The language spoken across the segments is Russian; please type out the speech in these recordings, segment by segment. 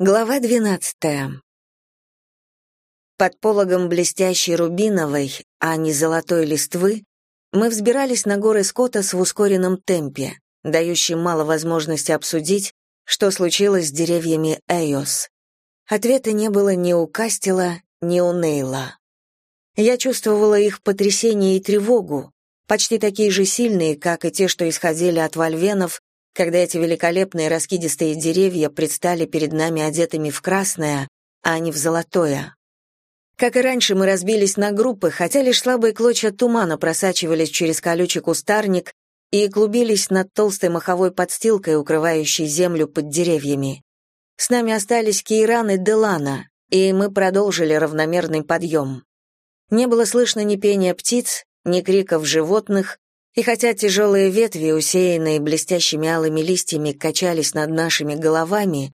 Глава двенадцатая. Под пологом блестящей рубиновой, а не золотой листвы, мы взбирались на горы Скотта в ускоренном темпе, дающим мало возможности обсудить, что случилось с деревьями Эйос. Ответа не было ни у Кастела, ни у Нейла. Я чувствовала их потрясение и тревогу, почти такие же сильные, как и те, что исходили от вольвенов когда эти великолепные раскидистые деревья предстали перед нами одетыми в красное, а не в золотое. Как и раньше, мы разбились на группы, хотя лишь слабые клочья тумана просачивались через колючий кустарник и клубились над толстой маховой подстилкой, укрывающей землю под деревьями. С нами остались Кейран и Делана, и мы продолжили равномерный подъем. Не было слышно ни пения птиц, ни криков животных, и хотя тяжелые ветви, усеянные блестящими алыми листьями, качались над нашими головами,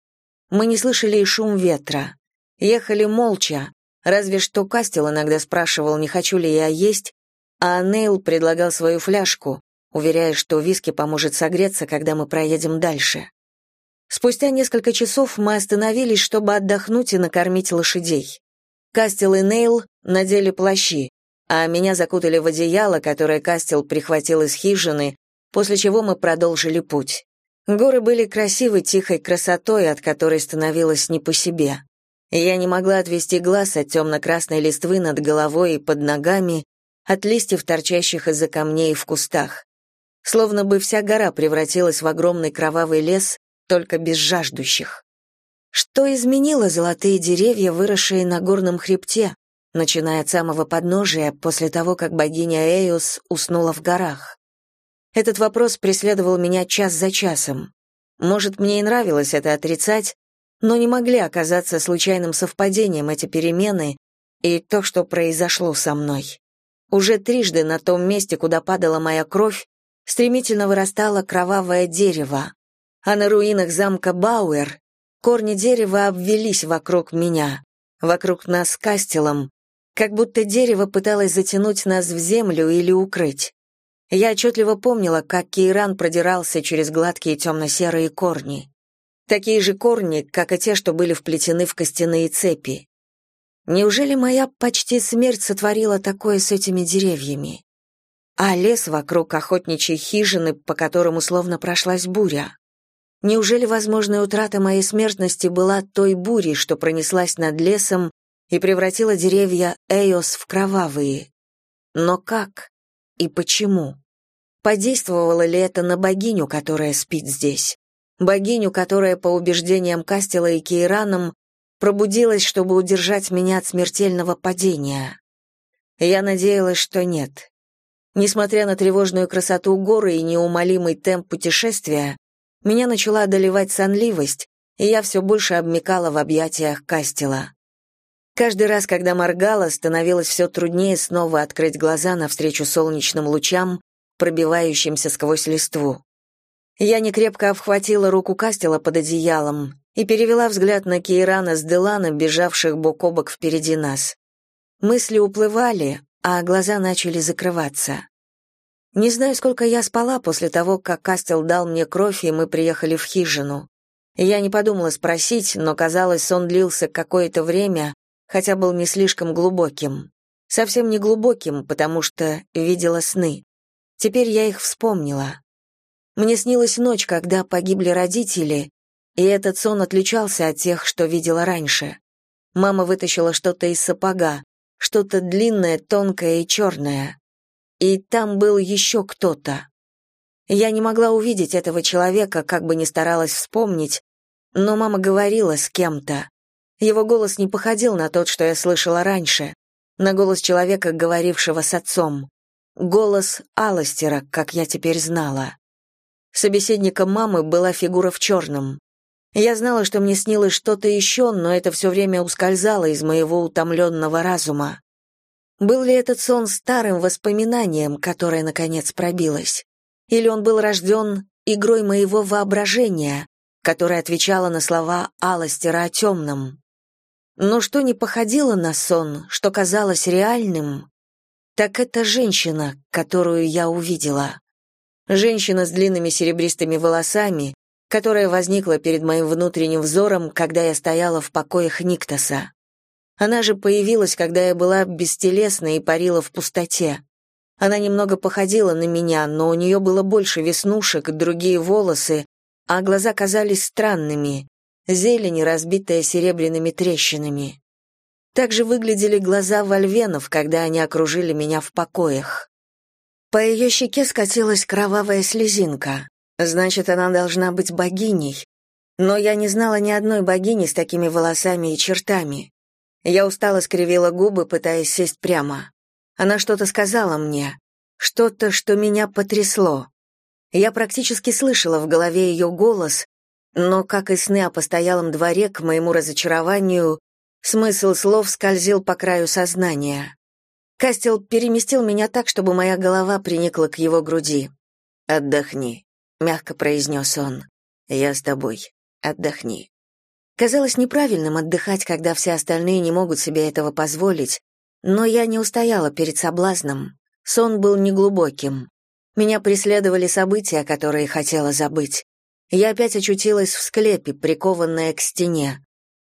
мы не слышали и шум ветра. Ехали молча, разве что Кастел иногда спрашивал, не хочу ли я есть, а Нейл предлагал свою фляжку, уверяя, что виски поможет согреться, когда мы проедем дальше. Спустя несколько часов мы остановились, чтобы отдохнуть и накормить лошадей. Кастел и Нейл надели плащи, а меня закутали в одеяло, которое Кастел прихватил из хижины, после чего мы продолжили путь. Горы были красивой, тихой красотой, от которой становилось не по себе. Я не могла отвести глаз от темно-красной листвы над головой и под ногами, от листьев, торчащих из-за камней в кустах. Словно бы вся гора превратилась в огромный кровавый лес, только без жаждущих. Что изменило золотые деревья, выросшие на горном хребте? Начиная от самого подножия, после того, как богиня Эйос уснула в горах. Этот вопрос преследовал меня час за часом. Может, мне и нравилось это отрицать, но не могли оказаться случайным совпадением эти перемены и то, что произошло со мной. Уже трижды на том месте, куда падала моя кровь, стремительно вырастало кровавое дерево, а на руинах замка Бауэр корни дерева обвелись вокруг меня, вокруг нас с Кастелом, как будто дерево пыталось затянуть нас в землю или укрыть. Я отчетливо помнила, как Кейран продирался через гладкие темно-серые корни. Такие же корни, как и те, что были вплетены в костяные цепи. Неужели моя почти смерть сотворила такое с этими деревьями? А лес вокруг охотничьей хижины, по которому словно прошлась буря? Неужели возможная утрата моей смертности была той бурей, что пронеслась над лесом и превратила деревья Эйос в кровавые. Но как и почему? Подействовало ли это на богиню, которая спит здесь? Богиню, которая, по убеждениям Кастела и Кейраном, пробудилась, чтобы удержать меня от смертельного падения? Я надеялась, что нет. Несмотря на тревожную красоту горы и неумолимый темп путешествия, меня начала одолевать сонливость, и я все больше обмекала в объятиях Кастела. Каждый раз, когда моргала, становилось все труднее снова открыть глаза навстречу солнечным лучам, пробивающимся сквозь листву. Я некрепко обхватила руку Кастела под одеялом и перевела взгляд на Кейрана с Делана, бежавших бок о бок впереди нас. Мысли уплывали, а глаза начали закрываться. Не знаю, сколько я спала после того, как Кастел дал мне кровь, и мы приехали в хижину. Я не подумала спросить, но, казалось, сон длился какое-то время, хотя был не слишком глубоким. Совсем не глубоким, потому что видела сны. Теперь я их вспомнила. Мне снилась ночь, когда погибли родители, и этот сон отличался от тех, что видела раньше. Мама вытащила что-то из сапога, что-то длинное, тонкое и черное. И там был еще кто-то. Я не могла увидеть этого человека, как бы ни старалась вспомнить, но мама говорила с кем-то. Его голос не походил на тот, что я слышала раньше, на голос человека, говорившего с отцом. Голос Аластера, как я теперь знала. Собеседником мамы была фигура в черном. Я знала, что мне снилось что-то еще, но это все время ускользало из моего утомленного разума. Был ли этот сон старым воспоминанием, которое, наконец, пробилось? Или он был рожден игрой моего воображения, которая отвечала на слова Аластера о темном? Но что не походило на сон, что казалось реальным, так это женщина, которую я увидела. Женщина с длинными серебристыми волосами, которая возникла перед моим внутренним взором, когда я стояла в покоях Никтоса. Она же появилась, когда я была бестелесна и парила в пустоте. Она немного походила на меня, но у нее было больше веснушек, другие волосы, а глаза казались странными, зелень, разбитая серебряными трещинами. Так же выглядели глаза вольвенов, когда они окружили меня в покоях. По ее щеке скатилась кровавая слезинка. Значит, она должна быть богиней. Но я не знала ни одной богини с такими волосами и чертами. Я устало скривила губы, пытаясь сесть прямо. Она что-то сказала мне, что-то, что меня потрясло. Я практически слышала в голове ее голос, но, как и сны о постоялом дворе, к моему разочарованию, Смысл слов скользил по краю сознания. Кастел переместил меня так, чтобы моя голова приникла к его груди. «Отдохни», — мягко произнес он. «Я с тобой. Отдохни». Казалось неправильным отдыхать, когда все остальные не могут себе этого позволить, но я не устояла перед соблазном. Сон был неглубоким. Меня преследовали события, которые хотела забыть. Я опять очутилась в склепе, прикованная к стене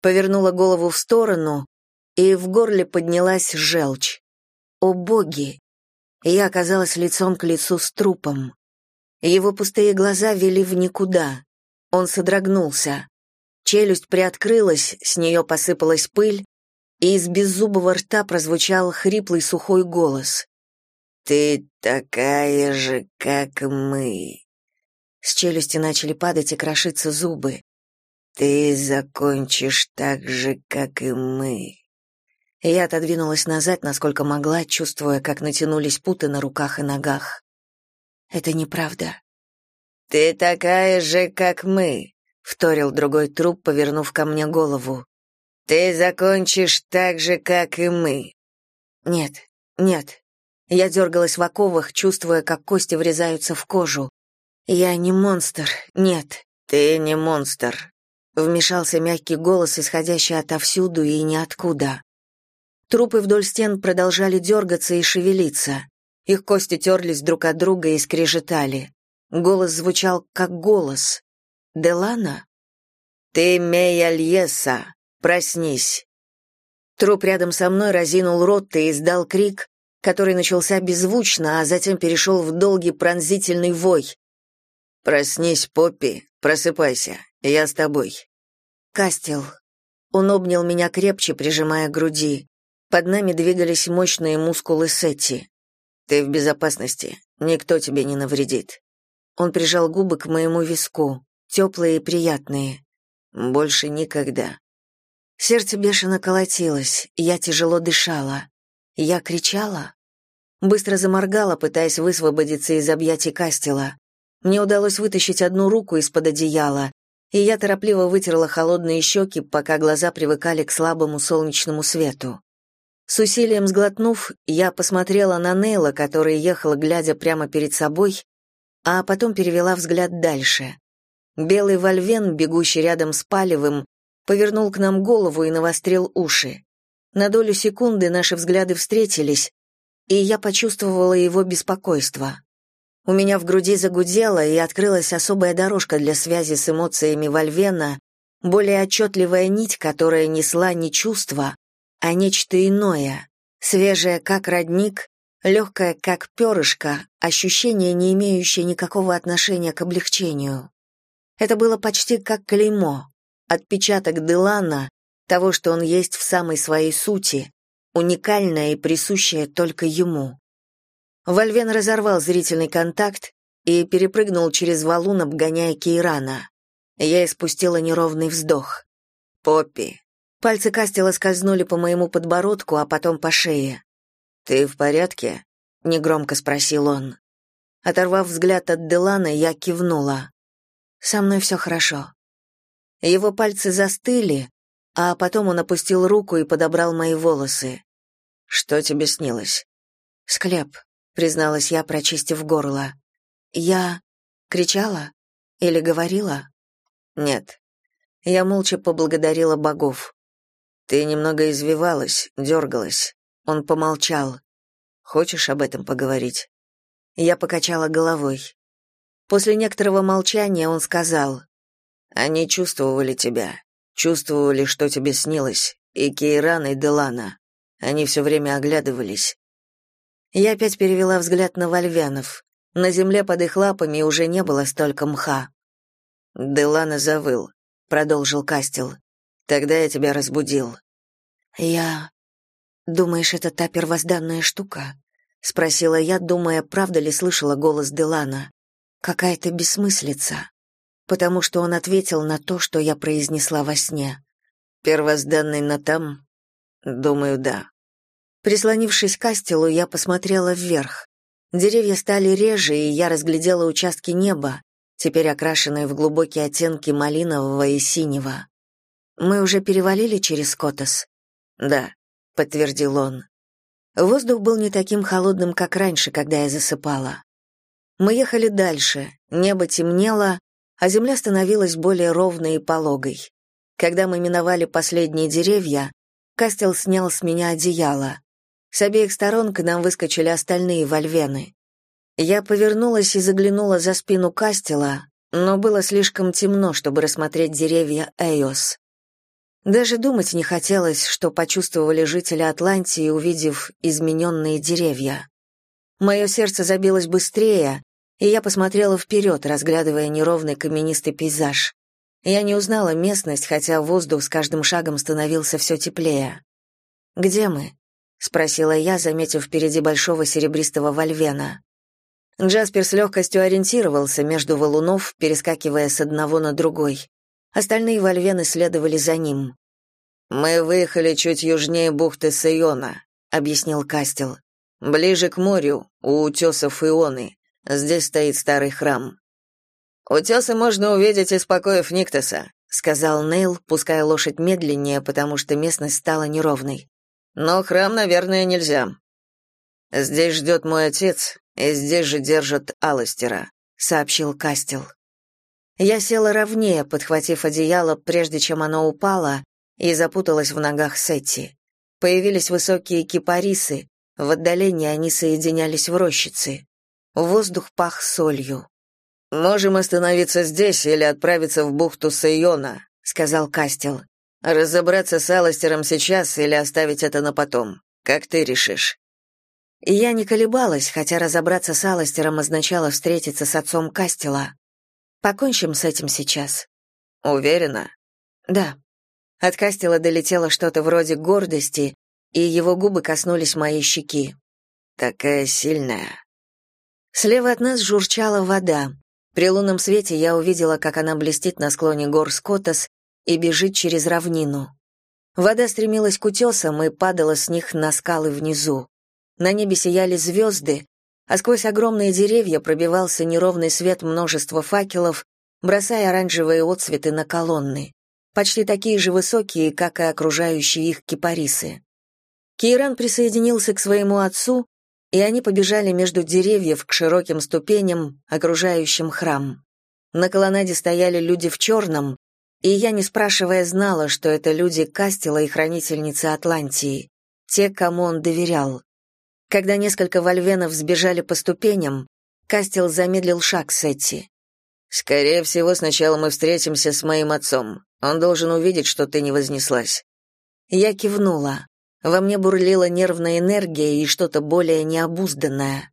повернула голову в сторону, и в горле поднялась желчь. О боги! Я оказалась лицом к лицу с трупом. Его пустые глаза вели в никуда. Он содрогнулся. Челюсть приоткрылась, с нее посыпалась пыль, и из беззубого рта прозвучал хриплый сухой голос. «Ты такая же, как мы». С челюсти начали падать и крошиться зубы. Ты закончишь так же, как и мы. Я отодвинулась назад, насколько могла, чувствуя, как натянулись путы на руках и ногах. Это неправда. Ты такая же, как мы, вторил другой труп, повернув ко мне голову. Ты закончишь так же, как и мы. Нет, нет. Я дергалась в оковах, чувствуя, как кости врезаются в кожу. Я не монстр. Нет, ты не монстр. Вмешался мягкий голос, исходящий отовсюду и ниоткуда. Трупы вдоль стен продолжали дергаться и шевелиться. Их кости терлись друг от друга и скрежетали. Голос звучал как голос. «Делана?» «Ты Мея Льеса! Проснись!» Труп рядом со мной разинул рот и издал крик, который начался беззвучно, а затем перешел в долгий пронзительный вой. «Проснись, Поппи, просыпайся, я с тобой. Кастел. Он обнял меня крепче, прижимая к груди. Под нами двигались мощные мускулы Сетти. Ты в безопасности. Никто тебе не навредит. Он прижал губы к моему виску, теплые и приятные. Больше никогда. Сердце бешено колотилось, я тяжело дышала. Я кричала. Быстро заморгала, пытаясь высвободиться из объятий Кастела. Мне удалось вытащить одну руку из-под одеяла, и я торопливо вытерла холодные щеки, пока глаза привыкали к слабому солнечному свету. С усилием сглотнув, я посмотрела на Нейла, который ехал, глядя прямо перед собой, а потом перевела взгляд дальше. Белый вольвен, бегущий рядом с Палевым, повернул к нам голову и навострил уши. На долю секунды наши взгляды встретились, и я почувствовала его беспокойство. У меня в груди загудело, и открылась особая дорожка для связи с эмоциями Вольвена, более отчетливая нить, которая несла не чувство, а нечто иное, свежее, как родник, легкое, как перышко, ощущение, не имеющее никакого отношения к облегчению. Это было почти как клеймо, отпечаток Делана, того, что он есть в самой своей сути, уникальное и присущее только ему. Вольвен разорвал зрительный контакт и перепрыгнул через валун, обгоняя Кейрана. Я испустила неровный вздох. «Поппи». Пальцы Кастела скользнули по моему подбородку, а потом по шее. «Ты в порядке?» — негромко спросил он. Оторвав взгляд от Делана, я кивнула. «Со мной все хорошо». Его пальцы застыли, а потом он опустил руку и подобрал мои волосы. «Что тебе снилось?» «Склеп призналась я, прочистив горло. Я кричала или говорила? Нет. Я молча поблагодарила богов. Ты немного извивалась, дергалась. Он помолчал. Хочешь об этом поговорить? Я покачала головой. После некоторого молчания он сказал: Они чувствовали тебя, чувствовали, что тебе снилось, и Кейран, и Делана. Они все время оглядывались. Я опять перевела взгляд на вольвянов. На земле под их лапами уже не было столько мха. «Делана завыл», — продолжил Кастел. «Тогда я тебя разбудил». «Я... Думаешь, это та первозданная штука?» — спросила я, думая, правда ли слышала голос Делана. «Какая-то бессмыслица» потому что он ответил на то, что я произнесла во сне. «Первозданный Натам?» «Думаю, да». Прислонившись к астелу, я посмотрела вверх. Деревья стали реже, и я разглядела участки неба, теперь окрашенные в глубокие оттенки малинового и синего. «Мы уже перевалили через Котос?» «Да», — подтвердил он. Воздух был не таким холодным, как раньше, когда я засыпала. Мы ехали дальше, небо темнело, а земля становилась более ровной и пологой. Когда мы миновали последние деревья, Кастел снял с меня одеяло. С обеих сторон к нам выскочили остальные вольвены. Я повернулась и заглянула за спину Кастела, но было слишком темно, чтобы рассмотреть деревья Эйос. Даже думать не хотелось, что почувствовали жители Атлантии, увидев измененные деревья. Мое сердце забилось быстрее, и я посмотрела вперед, разглядывая неровный каменистый пейзаж. Я не узнала местность, хотя воздух с каждым шагом становился все теплее. «Где мы?» — спросила я, заметив впереди большого серебристого вольвена. Джаспер с легкостью ориентировался между валунов, перескакивая с одного на другой. Остальные вольвены следовали за ним. «Мы выехали чуть южнее бухты Сайона», — объяснил Кастел. «Ближе к морю, у утесов Ионы. Здесь стоит старый храм. Утесы можно увидеть из покоев Никтоса, сказал Нейл, пуская лошадь медленнее, потому что местность стала неровной. Но храм, наверное, нельзя. Здесь ждет мой отец, и здесь же держат Аластера, сообщил Кастел. Я села ровнее, подхватив одеяло, прежде чем оно упало, и запуталась в ногах Сетти. Появились высокие кипарисы, в отдалении они соединялись в рощице. Воздух пах солью. «Можем остановиться здесь или отправиться в бухту Сайона», — сказал Кастел. «Разобраться с Аластером сейчас или оставить это на потом. Как ты решишь?» Я не колебалась, хотя разобраться с Аластером означало встретиться с отцом Кастела. «Покончим с этим сейчас». «Уверена?» «Да». От Кастела долетело что-то вроде гордости, и его губы коснулись моей щеки. «Такая сильная», Слева от нас журчала вода. При лунном свете я увидела, как она блестит на склоне гор Скотас и бежит через равнину. Вода стремилась к утесам и падала с них на скалы внизу. На небе сияли звезды, а сквозь огромные деревья пробивался неровный свет множества факелов, бросая оранжевые отсветы на колонны, почти такие же высокие, как и окружающие их кипарисы. Кейран присоединился к своему отцу, и они побежали между деревьев к широким ступеням, окружающим храм. На колоннаде стояли люди в черном, и я, не спрашивая, знала, что это люди Кастела и хранительницы Атлантии, те, кому он доверял. Когда несколько вольвенов сбежали по ступеням, Кастел замедлил шаг Сетти. «Скорее всего, сначала мы встретимся с моим отцом. Он должен увидеть, что ты не вознеслась». Я кивнула. Во мне бурлила нервная энергия и что-то более необузданное.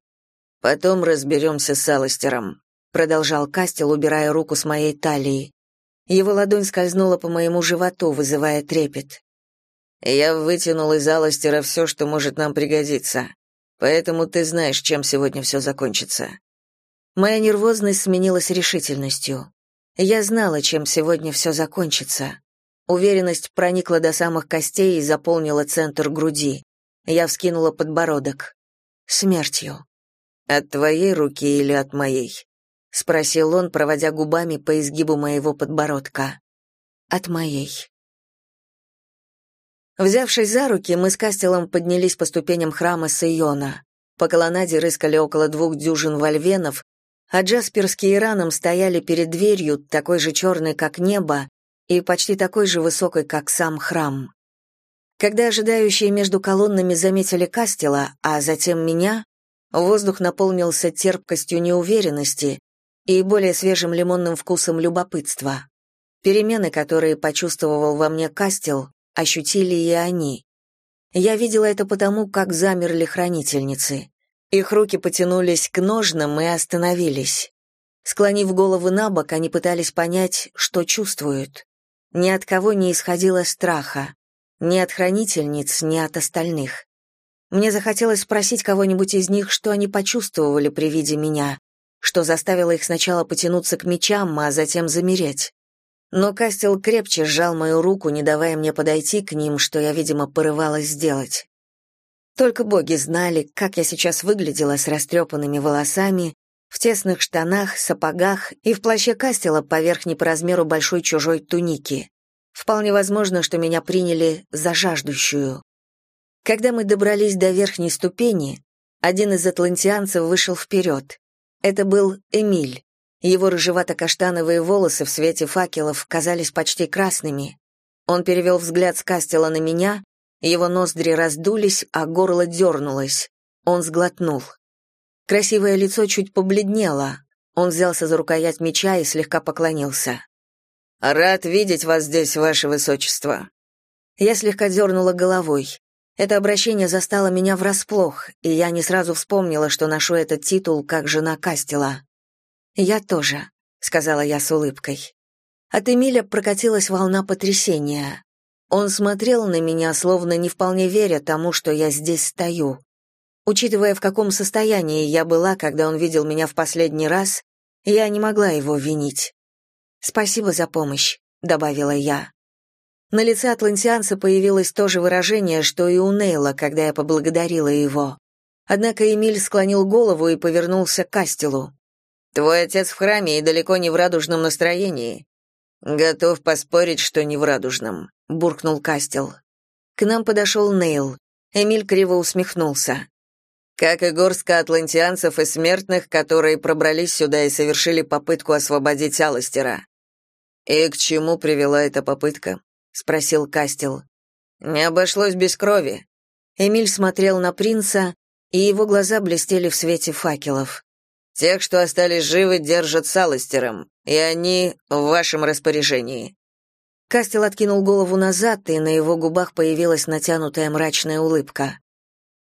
«Потом разберемся с Аластером», — продолжал Кастел, убирая руку с моей талии. Его ладонь скользнула по моему животу, вызывая трепет. «Я вытянул из Аластера все, что может нам пригодиться, поэтому ты знаешь, чем сегодня все закончится». Моя нервозность сменилась решительностью. Я знала, чем сегодня все закончится. Уверенность проникла до самых костей и заполнила центр груди. Я вскинула подбородок. Смертью. От твоей руки или от моей? Спросил он, проводя губами по изгибу моего подбородка. От моей. Взявшись за руки, мы с Кастелом поднялись по ступеням храма Сайона. По колоннаде рыскали около двух дюжин вольвенов, а Джасперские раном стояли перед дверью, такой же черной, как небо, и почти такой же высокой, как сам храм. Когда ожидающие между колоннами заметили Кастела, а затем меня, воздух наполнился терпкостью неуверенности и более свежим лимонным вкусом любопытства. Перемены, которые почувствовал во мне Кастел, ощутили и они. Я видела это потому, как замерли хранительницы. Их руки потянулись к ножнам и остановились. Склонив головы на бок, они пытались понять, что чувствуют. Ни от кого не исходило страха, ни от хранительниц, ни от остальных. Мне захотелось спросить кого-нибудь из них, что они почувствовали при виде меня, что заставило их сначала потянуться к мечам, а затем замереть. Но Кастел крепче сжал мою руку, не давая мне подойти к ним, что я, видимо, порывалась сделать. Только боги знали, как я сейчас выглядела с растрепанными волосами, в тесных штанах, сапогах и в плаще Кастела поверх не по размеру большой чужой туники. Вполне возможно, что меня приняли за жаждущую. Когда мы добрались до верхней ступени, один из атлантианцев вышел вперед. Это был Эмиль. Его рыжевато-каштановые волосы в свете факелов казались почти красными. Он перевел взгляд с Кастела на меня, его ноздри раздулись, а горло дернулось. Он сглотнул. Красивое лицо чуть побледнело. Он взялся за рукоять меча и слегка поклонился. «Рад видеть вас здесь, ваше высочество». Я слегка дернула головой. Это обращение застало меня врасплох, и я не сразу вспомнила, что ношу этот титул как жена Кастела. «Я тоже», — сказала я с улыбкой. От Эмиля прокатилась волна потрясения. Он смотрел на меня, словно не вполне веря тому, что я здесь стою. Учитывая, в каком состоянии я была, когда он видел меня в последний раз, я не могла его винить. «Спасибо за помощь», — добавила я. На лице атлантианца появилось то же выражение, что и у Нейла, когда я поблагодарила его. Однако Эмиль склонил голову и повернулся к Кастелу. «Твой отец в храме и далеко не в радужном настроении». «Готов поспорить, что не в радужном», — буркнул Кастел. К нам подошел Нейл. Эмиль криво усмехнулся. «Как и горстка атлантианцев и смертных, которые пробрались сюда и совершили попытку освободить Аластера». «И к чему привела эта попытка?» — спросил Кастел. «Не обошлось без крови». Эмиль смотрел на принца, и его глаза блестели в свете факелов. «Тех, что остались живы, держат с Алластером, и они в вашем распоряжении». Кастел откинул голову назад, и на его губах появилась натянутая мрачная улыбка.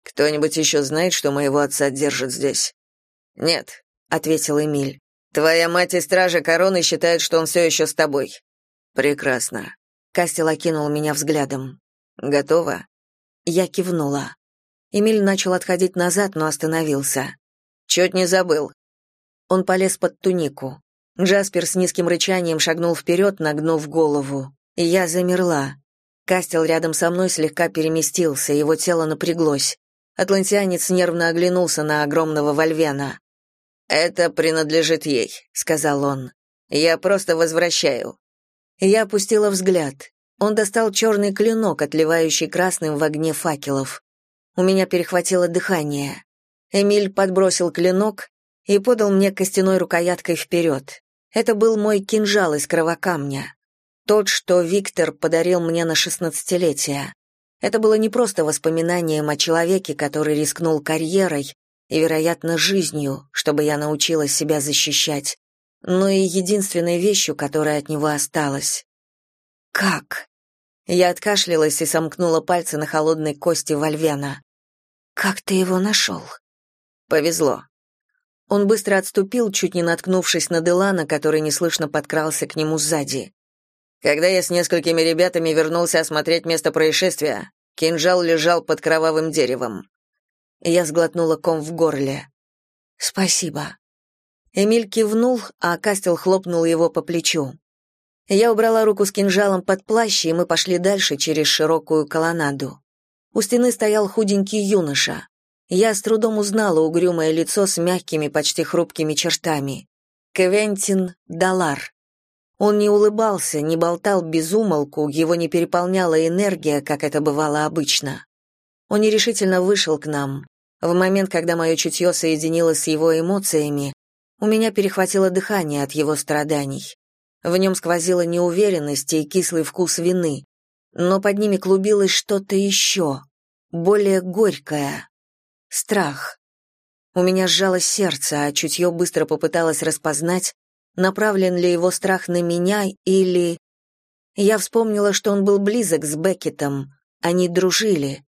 «Кто-нибудь еще знает, что моего отца держат здесь?» «Нет», — ответил Эмиль. «Твоя мать и стража короны считают, что он все еще с тобой». «Прекрасно. Кастел окинул меня взглядом. «Готово?» Я кивнула. Эмиль начал отходить назад, но остановился. «Чуть не забыл». Он полез под тунику. Джаспер с низким рычанием шагнул вперед, нагнув голову. И я замерла. Кастел рядом со мной слегка переместился, его тело напряглось. Атлантианец нервно оглянулся на огромного вольвена. «Это принадлежит ей», — сказал он. «Я просто возвращаю. Я опустила взгляд. Он достал черный клинок, отливающий красным в огне факелов. У меня перехватило дыхание. Эмиль подбросил клинок и подал мне костяной рукояткой вперед. Это был мой кинжал из кровокамня. Тот, что Виктор подарил мне на шестнадцатилетие. Это было не просто воспоминанием о человеке, который рискнул карьерой и, вероятно, жизнью, чтобы я научилась себя защищать, но и единственной вещью, которая от него осталась. «Как?» Я откашлялась и сомкнула пальцы на холодной кости Вольвена. «Как ты его нашел?» «Повезло». Он быстро отступил, чуть не наткнувшись на Делана, который неслышно подкрался к нему сзади. Когда я с несколькими ребятами вернулся осмотреть место происшествия, кинжал лежал под кровавым деревом. Я сглотнула ком в горле. «Спасибо», Эмиль кивнул, а Кастел хлопнул его по плечу. Я убрала руку с кинжалом под плащ, и мы пошли дальше через широкую колоннаду. У стены стоял худенький юноша. Я с трудом узнала угрюмое лицо с мягкими, почти хрупкими чертами. Квентин Далар. Он не улыбался, не болтал без умолку, его не переполняла энергия, как это бывало обычно. Он нерешительно вышел к нам. В момент, когда мое чутье соединилось с его эмоциями, у меня перехватило дыхание от его страданий. В нем сквозила неуверенность и кислый вкус вины, но под ними клубилось что-то еще, более горькое. Страх. У меня сжалось сердце, а чутье быстро попыталось распознать, направлен ли его страх на меня или Я вспомнила, что он был близок с Беккетом, они дружили.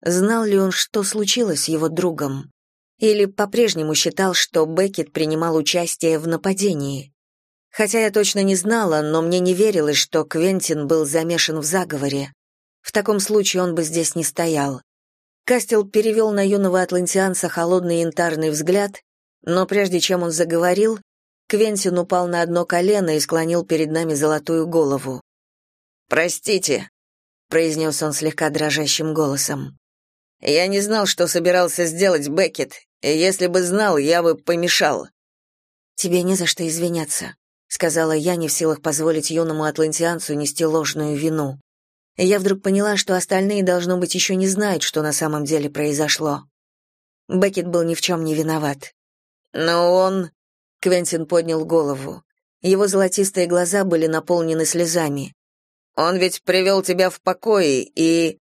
Знал ли он, что случилось с его другом? Или по-прежнему считал, что Беккет принимал участие в нападении? Хотя я точно не знала, но мне не верилось, что Квентин был замешан в заговоре. В таком случае он бы здесь не стоял. Кастел перевел на юного атлантианца холодный янтарный взгляд, но прежде чем он заговорил, Квентин упал на одно колено и склонил перед нами золотую голову. «Простите», — произнес он слегка дрожащим голосом. «Я не знал, что собирался сделать, Беккет, и если бы знал, я бы помешал». «Тебе не за что извиняться», — сказала я, не в силах позволить юному атлантианцу нести ложную вину. Я вдруг поняла, что остальные, должно быть, еще не знают, что на самом деле произошло. Беккет был ни в чем не виноват. «Но он...» — Квентин поднял голову. Его золотистые глаза были наполнены слезами. «Он ведь привел тебя в покое, и...»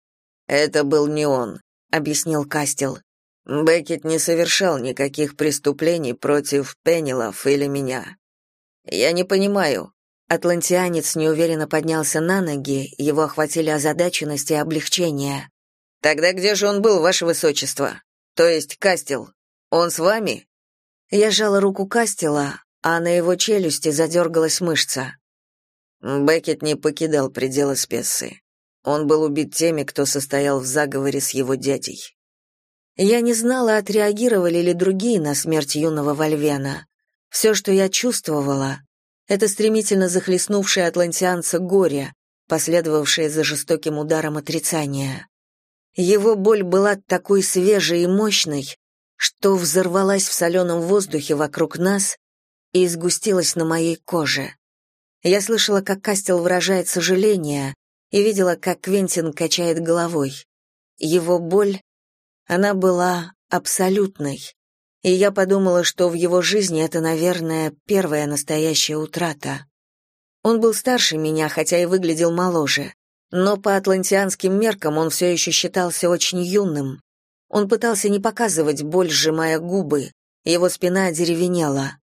«Это был не он», — объяснил Кастел. «Беккет не совершал никаких преступлений против Пеннилов или меня. Я не понимаю, Атлантианец неуверенно поднялся на ноги, его охватили озадаченность и облегчение. «Тогда где же он был, ваше высочество? То есть Кастел? Он с вами?» Я сжала руку Кастела, а на его челюсти задергалась мышца. Беккет не покидал пределы Спессы. Он был убит теми, кто состоял в заговоре с его дядей. Я не знала, отреагировали ли другие на смерть юного Вольвена. Все, что я чувствовала, это стремительно захлестнувшее атлантианца горе, последовавшее за жестоким ударом отрицания. Его боль была такой свежей и мощной, что взорвалась в соленом воздухе вокруг нас и сгустилась на моей коже. Я слышала, как Кастел выражает сожаление, и видела, как Квентин качает головой. Его боль, она была абсолютной и я подумала, что в его жизни это, наверное, первая настоящая утрата. Он был старше меня, хотя и выглядел моложе, но по атлантианским меркам он все еще считался очень юным. Он пытался не показывать боль, сжимая губы, его спина одеревенела.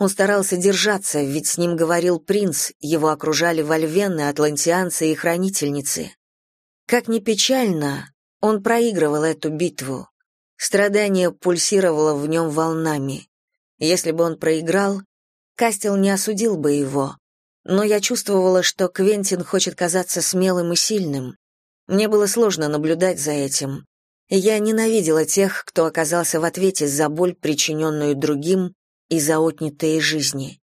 Он старался держаться, ведь с ним говорил принц, его окружали вольвены, атлантианцы и хранительницы. Как ни печально, он проигрывал эту битву. Страдание пульсировало в нем волнами. Если бы он проиграл, Кастел не осудил бы его. Но я чувствовала, что Квентин хочет казаться смелым и сильным. Мне было сложно наблюдать за этим. Я ненавидела тех, кто оказался в ответе за боль, причиненную другим, и за отнятые жизни.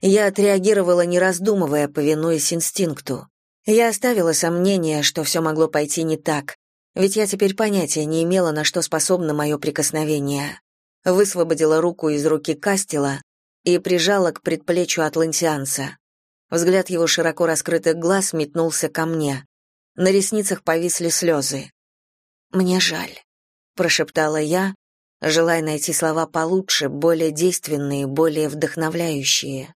Я отреагировала, не раздумывая, повинуясь инстинкту. Я оставила сомнение, что все могло пойти не так, ведь я теперь понятия не имела, на что способно мое прикосновение. Высвободила руку из руки Кастела и прижала к предплечью атлантианца. Взгляд его широко раскрытых глаз метнулся ко мне. На ресницах повисли слезы. «Мне жаль», — прошептала я, желая найти слова получше, более действенные, более вдохновляющие.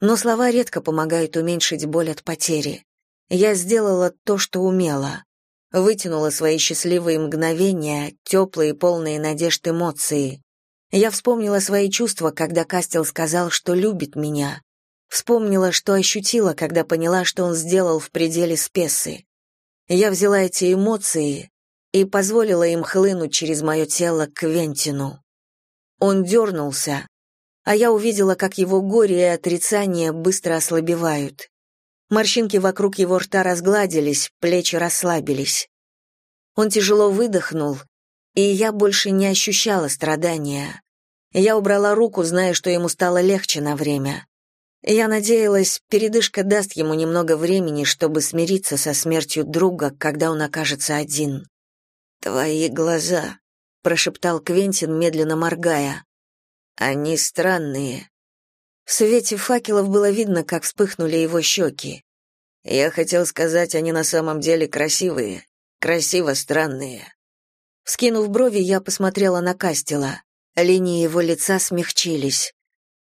Но слова редко помогают уменьшить боль от потери. Я сделала то, что умела вытянула свои счастливые мгновения, теплые, полные надежд эмоции. Я вспомнила свои чувства, когда Кастел сказал, что любит меня. Вспомнила, что ощутила, когда поняла, что он сделал в пределе спесы. Я взяла эти эмоции и позволила им хлынуть через мое тело к Вентину. Он дернулся, а я увидела, как его горе и отрицание быстро ослабевают. Морщинки вокруг его рта разгладились, плечи расслабились. Он тяжело выдохнул, и я больше не ощущала страдания. Я убрала руку, зная, что ему стало легче на время. Я надеялась, передышка даст ему немного времени, чтобы смириться со смертью друга, когда он окажется один. «Твои глаза», — прошептал Квентин, медленно моргая. «Они странные. В свете факелов было видно, как вспыхнули его щеки. Я хотел сказать, они на самом деле красивые, красиво странные. Вскинув брови, я посмотрела на Кастела. Линии его лица смягчились.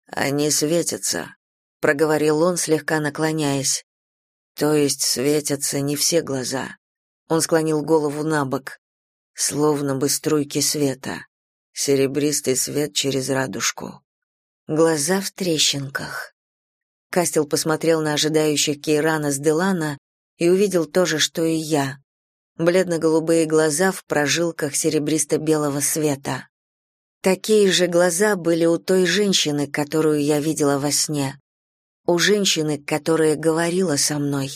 Они светятся, проговорил он, слегка наклоняясь. То есть светятся не все глаза. Он склонил голову на бок, словно бы струйки света. Серебристый свет через радужку. Глаза в трещинках. Кастел посмотрел на ожидающих Кейрана с Делана и увидел то же, что и я. Бледно-голубые глаза в прожилках серебристо-белого света. Такие же глаза были у той женщины, которую я видела во сне. У женщины, которая говорила со мной.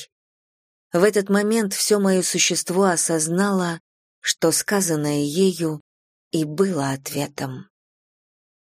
В этот момент все мое существо осознало, что сказанное ею и было ответом.